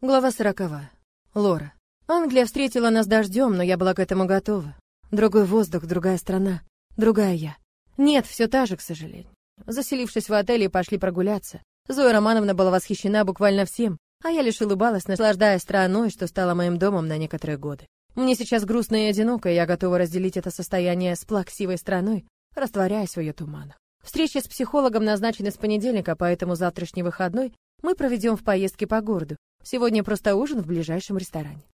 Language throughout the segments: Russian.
Глава сороковая. Лора. Англия встретила нас дождем, но я была к этому готова. Другой воздух, другая страна, другая я. Нет, все та же, к сожалению. Заселившись в отеле, пошли прогуляться. Зоя Романовна была восхищена буквально всем, а я лишь улыбалась, наслаждаясь страной, что стала моим домом на некоторые годы. Мне сейчас грустно и одиноко, и я готова разделить это состояние с плаксивой страной, растворяясь в ее туманах. Встреча с психологом назначена с понедельника, поэтому завтрашний выходной мы проведем в поездке по городу, Сегодня просто ужин в ближайшем ресторане.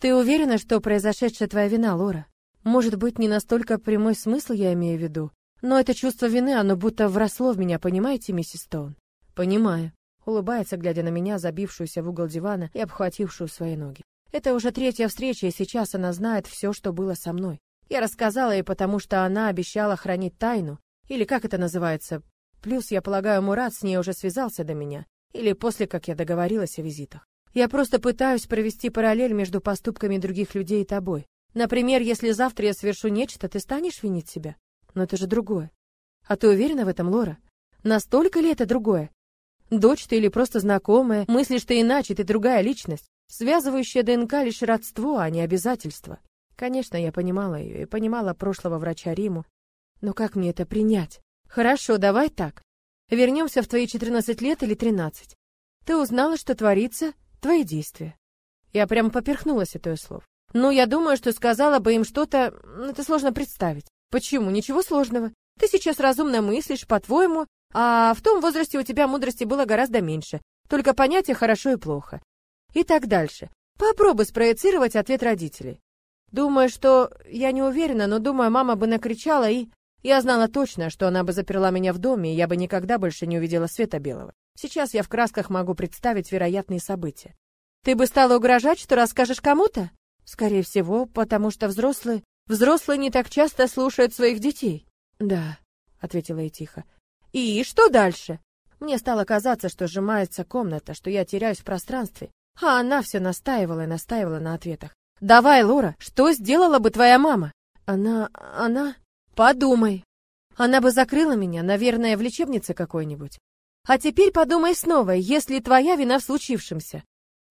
Ты уверена, что произошедшая твоя вина, Лора? Может быть, не настолько прямой смысл я имею в виду, но это чувство вины, оно будто вросло в меня, понимаете, миссис Стоун? Понимаю. Улыбается, глядя на меня, забившуюся в угол дивана и обхватившую свои ноги. Это уже третья встреча, и сейчас она знает все, что было со мной. Я рассказала ей, потому что она обещала хранить тайну, или как это называется. Плюс, я полагаю, Мурат с ней уже связался до меня, или после, как я договорилась о визитах. Я просто пытаюсь провести параллель между поступками других людей и тобой. Например, если завтра я совершу нечто, ты станешь винить себя? Но это же другое. А ты уверена в этом, Лора? Настолько ли это другое? Дочь ты или просто знакомая, мыслишь ты иначе, ты другая личность. Связывающая ДНК лишь родство, а не обязательство. Конечно, я понимала ее и понимала прошлого врача Риму. Но как мне это принять? Хорошо, давай так. Вернемся в твои 14 лет или 13. Ты узнала, что творится, твои действия. Я прямо поперхнулась от ее слов. Ну, я думаю, что сказала бы им что-то, это сложно представить. Почему? Ничего сложного. Ты сейчас разумно мыслишь, по-твоему, а в том возрасте у тебя мудрости было гораздо меньше. Только понятие хорошо и плохо. И так дальше. Попробуй спроецировать ответ родителей. Думаю, что... Я не уверена, но думаю, мама бы накричала и... Я знала точно, что она бы заперла меня в доме, и я бы никогда больше не увидела света белого. Сейчас я в красках могу представить вероятные события. Ты бы стала угрожать, что расскажешь кому-то? Скорее всего, потому что взрослые... Взрослые не так часто слушают своих детей. Да, ответила я тихо. И что дальше? Мне стало казаться, что сжимается комната, что я теряюсь в пространстве. А она все настаивала и настаивала на ответах. «Давай, Лора, что сделала бы твоя мама?» «Она... она...» Подумай. Она бы закрыла меня, наверное, в лечебнице какой-нибудь. А теперь подумай снова, если твоя вина в случившемся.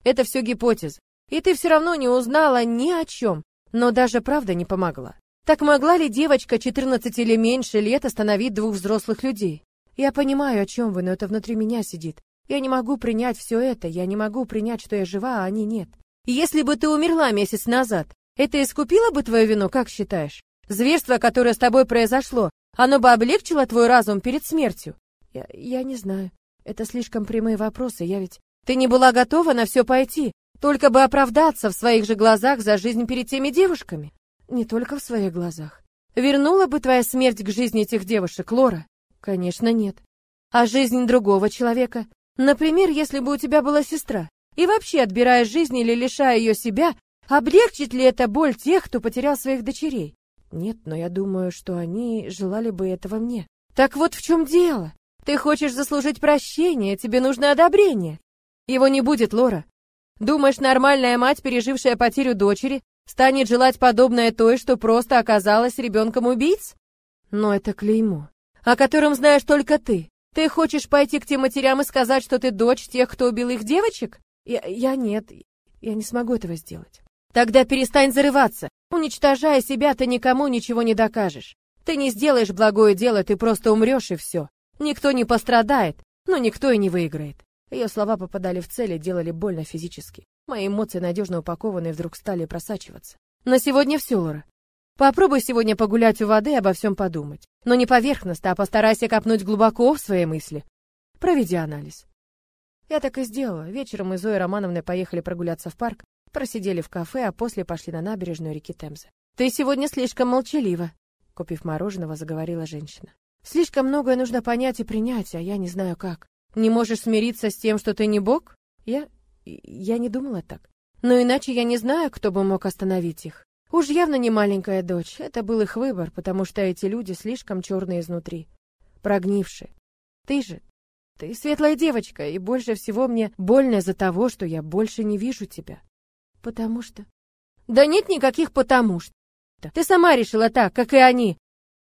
Это все гипотеза. И ты все равно не узнала ни о чем. Но даже правда не помогла. Так могла ли девочка 14 или меньше лет остановить двух взрослых людей? Я понимаю, о чем вы, но это внутри меня сидит. Я не могу принять все это, я не могу принять, что я жива, а они нет. Если бы ты умерла месяц назад, это искупило бы твою вину, как считаешь? Зверство, которое с тобой произошло, оно бы облегчило твой разум перед смертью? Я, я не знаю. Это слишком прямые вопросы, я ведь... Ты не была готова на все пойти, только бы оправдаться в своих же глазах за жизнь перед теми девушками? Не только в своих глазах. Вернула бы твоя смерть к жизни этих девушек, Лора? Конечно, нет. А жизнь другого человека? Например, если бы у тебя была сестра. И вообще, отбирая жизнь или лишая ее себя, облегчит ли это боль тех, кто потерял своих дочерей? Нет, но я думаю, что они желали бы этого мне. Так вот в чем дело. Ты хочешь заслужить прощение, тебе нужно одобрение. Его не будет, Лора. Думаешь, нормальная мать, пережившая потерю дочери, станет желать подобное той, что просто оказалась ребенком убийц? Но это клеймо, о котором знаешь только ты. Ты хочешь пойти к тем матерям и сказать, что ты дочь тех, кто убил их девочек? Я, я нет, я не смогу этого сделать. Тогда перестань зарываться. Уничтожая себя, ты никому ничего не докажешь. Ты не сделаешь благое дело, ты просто умрешь и все. Никто не пострадает, но никто и не выиграет. Ее слова попадали в цель и делали больно физически. Мои эмоции, надежно упакованные, вдруг стали просачиваться. На сегодня все, Лора. Попробуй сегодня погулять у воды и обо всем подумать. Но не поверхностно, а постарайся копнуть глубоко в свои мысли. Проведи анализ. Я так и сделала. Вечером мы с Зоей Романовной поехали прогуляться в парк, просидели в кафе, а после пошли на набережную реки Темзы. «Ты сегодня слишком молчалива», — купив мороженого, заговорила женщина. «Слишком многое нужно понять и принять, а я не знаю как. Не можешь смириться с тем, что ты не бог? Я... я не думала так. Но иначе я не знаю, кто бы мог остановить их. Уж явно не маленькая дочь, это был их выбор, потому что эти люди слишком черные изнутри, прогнившие. Ты же, ты светлая девочка, и больше всего мне больно из-за того, что я больше не вижу тебя. Потому что... Да нет никаких потому что. Ты сама решила так, как и они.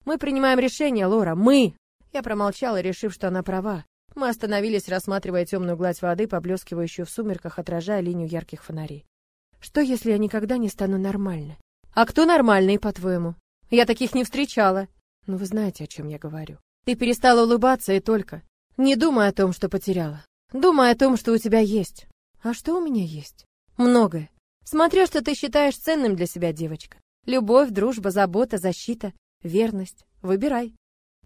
Мы принимаем решение, Лора, мы. Я промолчала, решив, что она права. Мы остановились, рассматривая темную гладь воды, поблескивающую в сумерках, отражая линию ярких фонарей. Что, если я никогда не стану нормальной? А кто нормальный, по-твоему? Я таких не встречала. Ну, вы знаете, о чем я говорю. Ты перестала улыбаться и только. Не думай о том, что потеряла. Думай о том, что у тебя есть. А что у меня есть? Многое. Смотря что ты считаешь ценным для себя, девочка. Любовь, дружба, забота, защита, верность. Выбирай.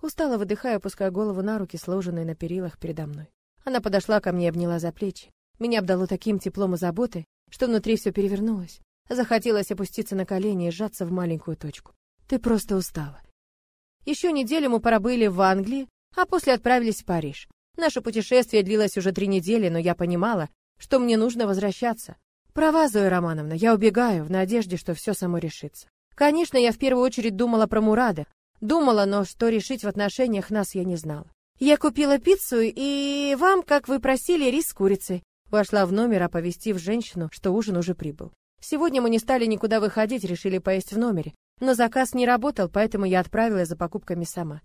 Устало выдыхая, опуская голову на руки, сложенные на перилах передо мной. Она подошла ко мне и обняла за плечи. Меня обдало таким теплом и заботой, что внутри все перевернулось. Захотелось опуститься на колени и сжаться в маленькую точку. Ты просто устала. Еще неделю мы пробыли в Англии, а после отправились в Париж. Наше путешествие длилось уже три недели, но я понимала, что мне нужно возвращаться. Права, Зоя Романовна, я убегаю в надежде, что все само решится. Конечно, я в первую очередь думала про Мурада. Думала, но что решить в отношениях нас я не знала. Я купила пиццу и вам, как вы просили, рис с курицей. Вошла в номер, оповестив женщину, что ужин уже прибыл. Сегодня мы не стали никуда выходить, решили поесть в номере. Но заказ не работал, поэтому я отправилась за покупками сама.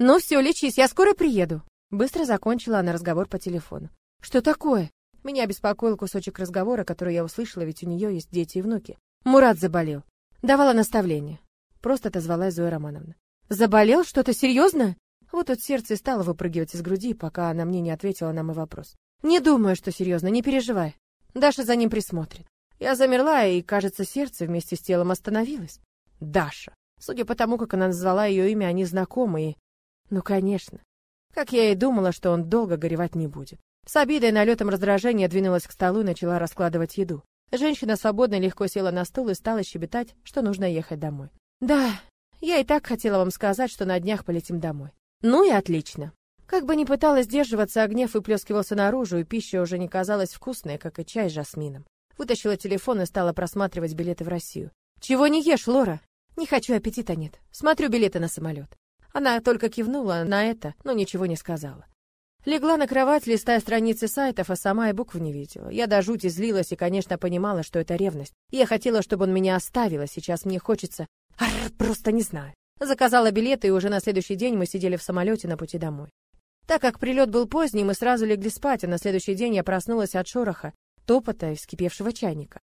«Ну все, лечись, я скоро приеду». Быстро закончила она разговор по телефону. «Что такое?» Меня беспокоил кусочек разговора, который я услышала, ведь у нее есть дети и внуки. Мурат заболел. Давала наставление. Просто отозвалась Зоя Романовна. Заболел? Что-то серьезное? Вот тут сердце стало выпрыгивать из груди, пока она мне не ответила на мой вопрос. Не думаю, что серьезно, не переживай. Даша за ним присмотрит. Я замерла, и, кажется, сердце вместе с телом остановилось. Даша. Судя по тому, как она назвала ее имя, они знакомы и... Ну, конечно. Как я и думала, что он долго горевать не будет. С обидой и налетом раздражения двинулась к столу и начала раскладывать еду. Женщина свободно легко села на стул и стала щебетать, что нужно ехать домой. «Да, я и так хотела вам сказать, что на днях полетим домой». «Ну и отлично». Как бы ни пыталась сдерживаться, а гнев выплескивался наружу, и пища уже не казалась вкусной, как и чай с жасмином. Вытащила телефон и стала просматривать билеты в Россию. «Чего не ешь, Лора?» «Не хочу, аппетита нет. Смотрю билеты на самолет». Она только кивнула на это, но ничего не сказала. Легла на кровать, листая страницы сайтов, а сама и букв не видела. Я до жути злилась и, конечно, понимала, что это ревность. Я хотела, чтобы он меня оставил, а сейчас мне хочется... Ар, просто не знаю. Заказала билеты, и уже на следующий день мы сидели в самолете на пути домой. Так как прилет был поздний, мы сразу легли спать, а на следующий день я проснулась от шороха, топота и вскипевшего чайника.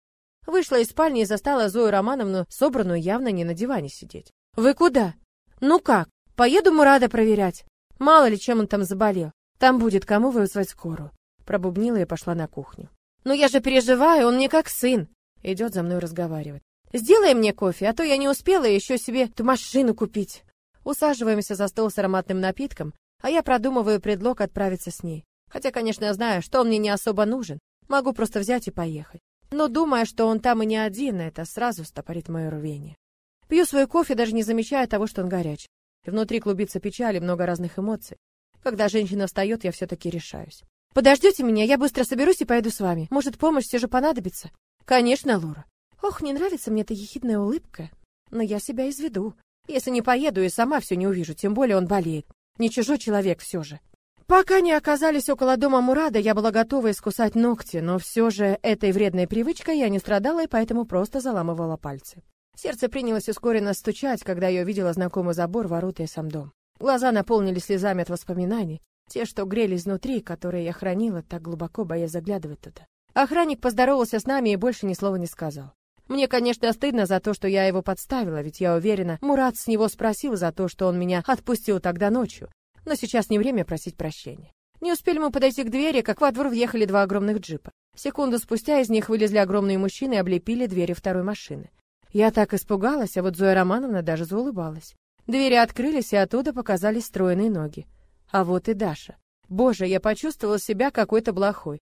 Вышла из спальни и застала Зою Романовну, собранную явно не на диване сидеть. «Вы куда?» «Ну как? Поеду Мурада проверять. Мало ли, чем он там заболел. Там будет кому вызвать скорую. Пробубнила и пошла на кухню. Но «Ну, я же переживаю, он мне как сын. Идет за мной разговаривать. Сделай мне кофе, а то я не успела еще себе ту машину купить. Усаживаемся за стол с ароматным напитком, а я продумываю предлог отправиться с ней. Хотя, конечно, знаю, что он мне не особо нужен. Могу просто взять и поехать. Но думая, что он там и не один, это сразу стопорит мое рвение. Пью свой кофе, даже не замечая того, что он горячий. Внутри клубится печаль и много разных эмоций. Когда женщина встает, я все-таки решаюсь. Подождете меня, я быстро соберусь и пойду с вами. Может, помощь все же понадобится? Конечно, Лора. Ох, не нравится мне эта ехидная улыбка. Но я себя изведу. Если не поеду и сама все не увижу, тем более он болеет. Не чужой человек все же. Пока не оказались около дома Мурада, я была готова искусать ногти, но все же этой вредной привычкой я не страдала и поэтому просто заламывала пальцы. Сердце принялось ускоренно стучать, когда я увидела знакомый забор, ворота и сам дом. Глаза наполнились слезами от воспоминаний, те, что грелись внутри, которые я хранила так глубоко, боясь заглядывать туда. Охранник поздоровался с нами и больше ни слова не сказал. Мне, конечно, стыдно за то, что я его подставила, ведь я уверена, Мурат с него спросил за то, что он меня отпустил тогда ночью. Но сейчас не время просить прощения. Не успели мы подойти к двери, как во двор въехали два огромных джипа. Секунду спустя из них вылезли огромные мужчины и облепили двери второй машины. Я так испугалась, а вот Зоя Романовна даже заулыбалась. Двери открылись, и оттуда показались стройные ноги. А вот и Даша. Боже, я почувствовала себя какой-то плохой.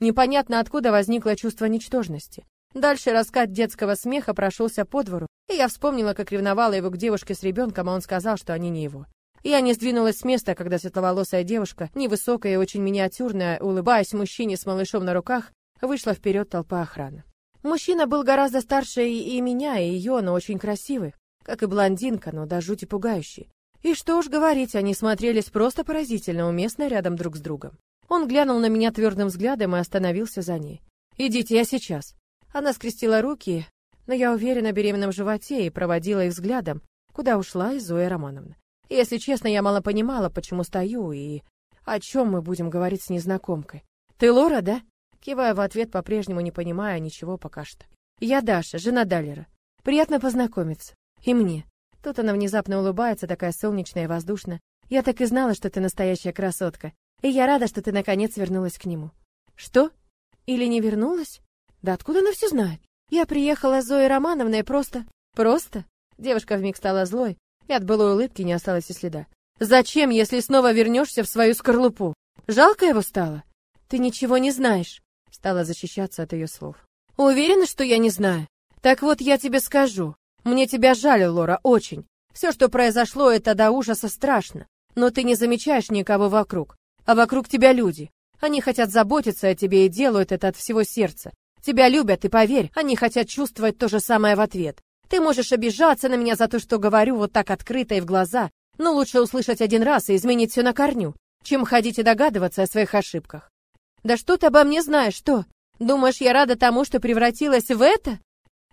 Непонятно откуда возникло чувство ничтожности. Дальше раскат детского смеха прошелся по двору, и я вспомнила, как ревновала его к девушке с ребенком, а он сказал, что они не его. Я не сдвинулась с места, когда светловолосая девушка, невысокая и очень миниатюрная, улыбаясь мужчине с малышом на руках, вышла вперед толпа охраны. Мужчина был гораздо старше и, и меня, и ее, но очень красивый как и блондинка, но до жути пугающий. И что уж говорить, они смотрелись просто поразительно уместно рядом друг с другом. Он глянул на меня твердым взглядом и остановился за ней. «Идите, я сейчас». Она скрестила руки, но я уверена беременном животе и проводила их взглядом, куда ушла и Зоя Романовна. Если честно, я мало понимала, почему стою, и О чем мы будем говорить с незнакомкой? Ты Лора, да? Киваю в ответ, по-прежнему не понимая ничего пока что. Я Даша, жена Даллера. Приятно познакомиться. И мне. Тут она внезапно улыбается, такая солнечная и воздушная. Я так и знала, что ты настоящая красотка. И я рада, что ты наконец вернулась к нему. Что? Или не вернулась? Да откуда она все знает? Я приехала с Зоей Романовной просто... Просто? Девушка вмиг стала злой, и от былой улыбки не осталось и следа. Зачем, если снова вернешься в свою скорлупу? Жалко его стало? Ты ничего не знаешь. Стала защищаться от ее слов. Уверена, что я не знаю? Так вот, я тебе скажу. Мне тебя жаль, Лора, очень. Все, что произошло, это до ужаса страшно. Но ты не замечаешь никого вокруг. А вокруг тебя люди. Они хотят заботиться о тебе и делают это от всего сердца. Тебя любят, и поверь, они хотят чувствовать то же самое в ответ. Ты можешь обижаться на меня за то, что говорю вот так открыто и в глаза, но лучше услышать один раз и изменить все на корню, чем ходить и догадываться о своих ошибках. Да что ты обо мне знаешь, что? Думаешь, я рада тому, что превратилась в это?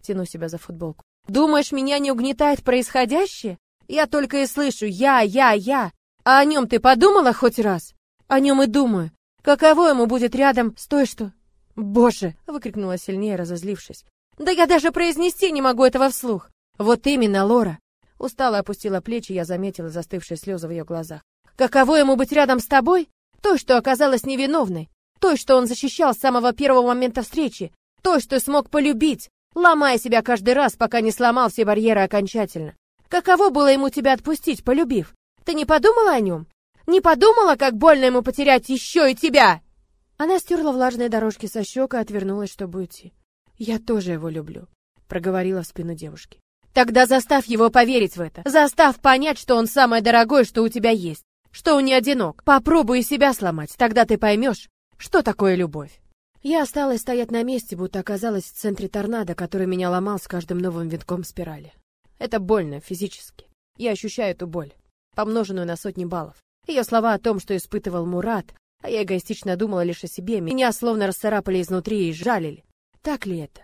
Тяну себя за футболку. Думаешь, меня не угнетает происходящее? Я только и слышу «я, я, я». А о нем ты подумала хоть раз? О нем и думаю. Каково ему будет рядом с той, что... Боже! Выкрикнула сильнее, разозлившись. Да я даже произнести не могу этого вслух. Вот именно, Лора. Устало опустила плечи, я заметила застывшие слезы в ее глазах. Каково ему быть рядом с тобой? Той, что оказалась невиновной. Той, что он защищал с самого первого момента встречи. Той, что смог полюбить, ломая себя каждый раз, пока не сломал все барьеры окончательно. Каково было ему тебя отпустить, полюбив? Ты не подумала о нем? Не подумала, как больно ему потерять еще и тебя?» Она стерла влажные дорожки со щек и отвернулась, чтобы уйти. «Я тоже его люблю», — проговорила в спину девушки. «Тогда заставь его поверить в это. Заставь понять, что он самое дорогое, что у тебя есть. Что он не одинок. Попробуй себя сломать, тогда ты поймешь, что такое любовь». Я осталась стоять на месте, будто оказалась в центре торнадо, который меня ломал с каждым новым витком спирали. Это больно, физически. Я ощущаю эту боль, помноженную на сотни баллов. Ее слова о том, что испытывал Мурат, а я эгоистично думала лишь о себе, меня словно расцарапали изнутри и жалили. Так ли это?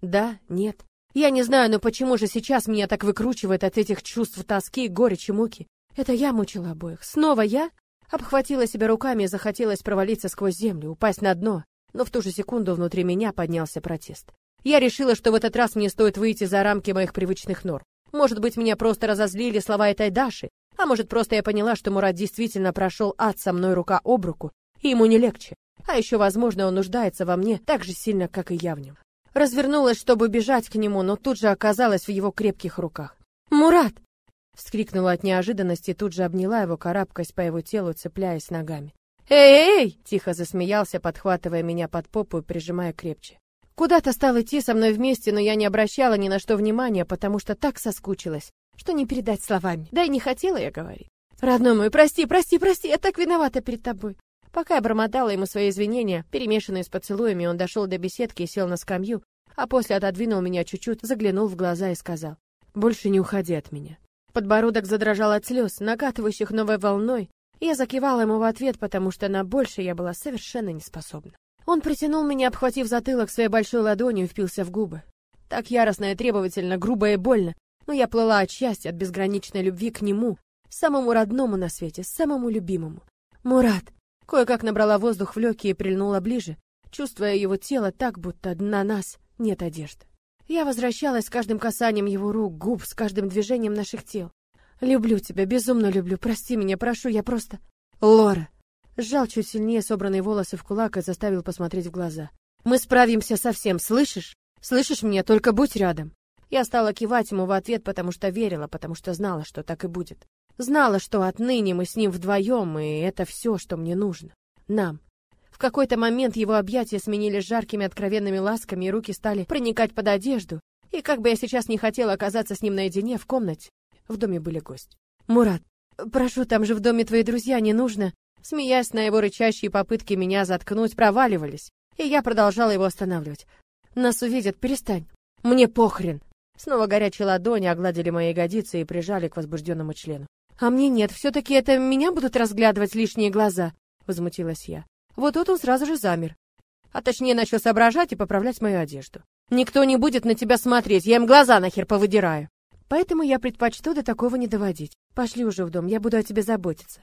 Да, нет. Я не знаю, но почему же сейчас меня так выкручивает от этих чувств тоски, горечи, муки? Это я мучила обоих. Снова я? Обхватила себя руками и захотелось провалиться сквозь землю, упасть на дно. Но в ту же секунду внутри меня поднялся протест. Я решила, что в этот раз мне стоит выйти за рамки моих привычных норм. Может быть, меня просто разозлили слова этой Даши, а может, просто я поняла, что Мурат действительно прошел ад со мной рука об руку, и ему не легче. А еще, возможно, он нуждается во мне так же сильно, как и я в нем. Развернулась, чтобы бежать к нему, но тут же оказалась в его крепких руках. «Мурат!» Вскрикнула от неожиданности, тут же обняла его, карабкаясь по его телу, цепляясь ногами. «Эй-эй!» — тихо засмеялся, подхватывая меня под попу и прижимая крепче. Куда-то стал идти со мной вместе, но я не обращала ни на что внимания, потому что так соскучилась, что не передать словами. Да и не хотела я говорить. «Родной мой, прости, прости, прости, я так виновата перед тобой. Пока я бормотала ему свои извинения, перемешанные с поцелуями, он дошел до беседки и сел на скамью, а после отодвинул меня чуть-чуть, заглянул в глаза и сказал, «Больше не уходи от меня». Подбородок задрожал от слез, накатывающих новой волной, я закивала ему в ответ, потому что на больше я была совершенно не способна. Он притянул меня, обхватив затылок своей большой ладонью и впился в губы. Так яростно и требовательно, грубо и больно, но я плыла от счастья, от безграничной любви к нему, самому родному на свете, самому любимому. «Мурат!» Кое-как набрала воздух в легкие и прильнула ближе, чувствуя его тело так, будто на нас нет одежды. Я возвращалась с каждым касанием его рук, губ, с каждым движением наших тел. «Люблю тебя, безумно люблю, прости меня, прошу, я просто...» «Лора!» Сжал чуть сильнее собранные волосы в кулак и заставил посмотреть в глаза. «Мы справимся со всем, слышишь? Слышишь меня, только будь рядом!» Я стала кивать ему в ответ, потому что верила, потому что знала, что так и будет. Знала, что отныне мы с ним вдвоем, и это все, что мне нужно. Нам. В какой-то момент его объятия сменились жаркими откровенными ласками, и руки стали проникать под одежду. И как бы я сейчас не хотела оказаться с ним наедине в комнате, в доме были гости. «Мурат, прошу, там же в доме твои друзья, не нужно». Смеясь на его рычащие попытки меня заткнуть, проваливались, и я продолжала его останавливать. «Нас увидят, перестань». «Мне похрен». Снова горячие ладони огладили мои ягодицы и прижали к возбужденному члену. А мне нет, все-таки это меня будут разглядывать лишние глаза, возмутилась я. Вот тут он сразу же замер. А точнее начал соображать и поправлять мою одежду. Никто не будет на тебя смотреть, я им глаза нахер повыдираю. Поэтому я предпочту до такого не доводить. Пошли уже в дом, я буду о тебе заботиться.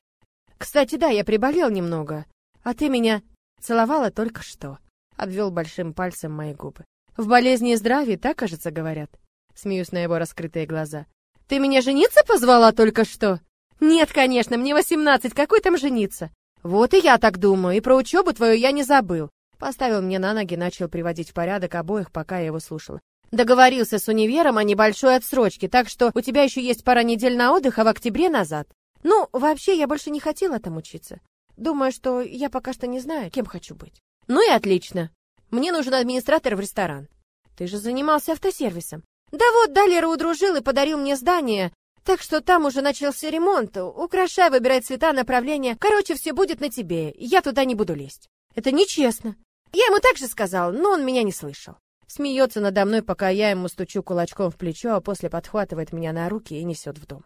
Кстати, да, я приболел немного. А ты меня целовала только что. Обвел большим пальцем мои губы. В болезни и здравии, так, кажется, говорят. Смеюсь на его раскрытые глаза. Ты меня жениться позвала только что? Нет, конечно, мне восемнадцать, какой там жениться? Вот и я так думаю, и про учебу твою я не забыл. Поставил мне на ноги, начал приводить в порядок обоих, пока я его слушала. Договорился с универом о небольшой отсрочке, так что у тебя еще есть пара недель на отдых, а в октябре назад. Ну, вообще, я больше не хотела там учиться. Думаю, что я пока что не знаю, кем хочу быть. Ну и отлично. Мне нужен администратор в ресторан. Ты же занимался автосервисом. Да вот, Далера удружил и подарил мне здание, так что там уже начался ремонт. Украшай, выбирай цвета, направления. Короче, все будет на тебе. Я туда не буду лезть. Это нечестно. Я ему так же сказал, но он меня не слышал. Смеется надо мной, пока я ему стучу кулачком в плечо, а после подхватывает меня на руки и несет в дом.